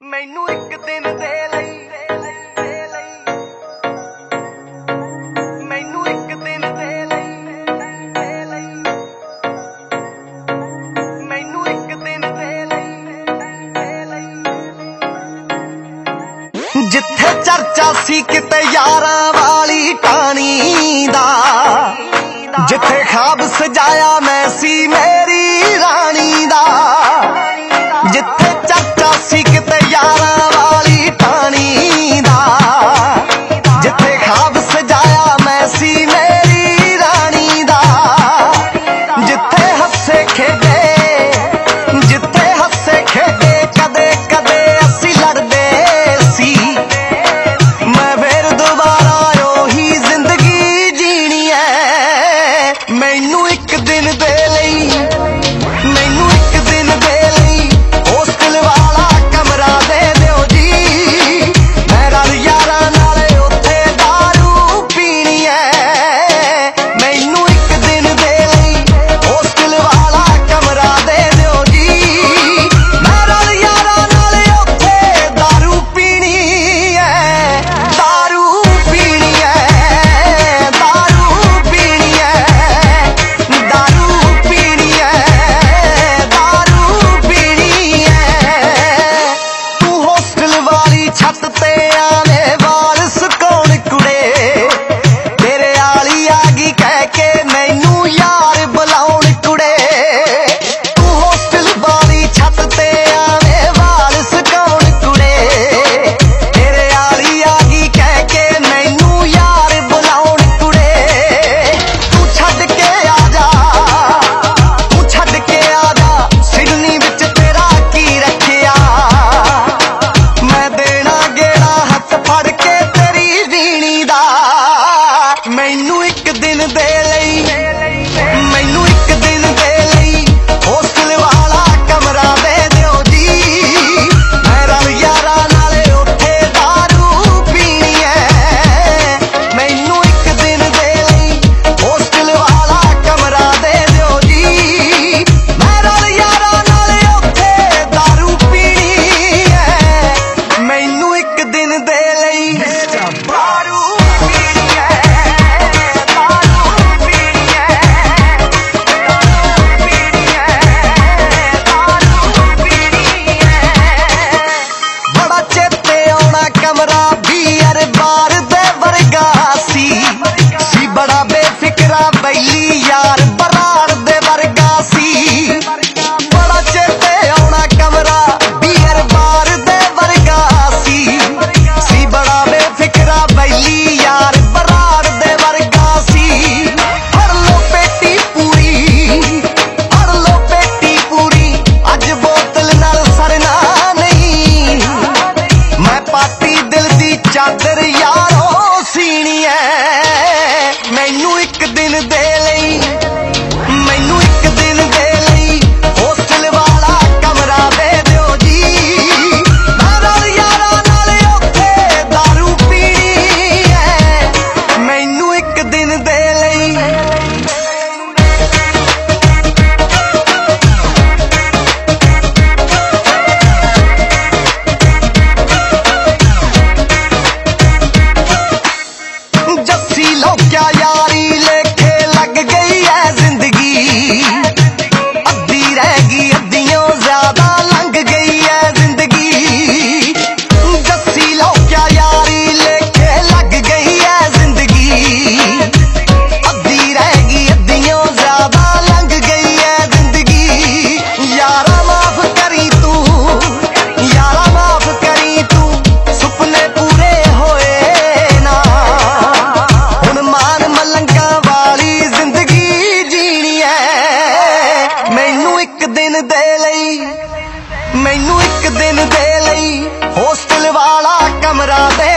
ਮੈਨੂੰ ਇੱਕ ਦਿਨ ਦੇ ਲਈ ਜਿੱਥੇ ਚਰਚਾ ਸੀ ਕਿਤੇ ਯਾਰਾਂ ਵਾਲੀ ਕਹਾਣੀ ਦਾ, ਜਿੱਥੇ ਖਾਬ ਸਜਾਇਆ ਮੈਂ ਸੀ ਮੇਰੀ ਇੱਕ ਦਿਨ ਦੇ ਇੱਕ ਦਿਨ ਦੇ ਲਈ ਦਿਨ ਦੇ ਲਈ ਮੈਨੂੰ ਇੱਕ ਦਿਨ ਦੇ ਲਈ ਹੋਸਟਲ ਵਾਲਾ ਕਮਰਾ ਦੇ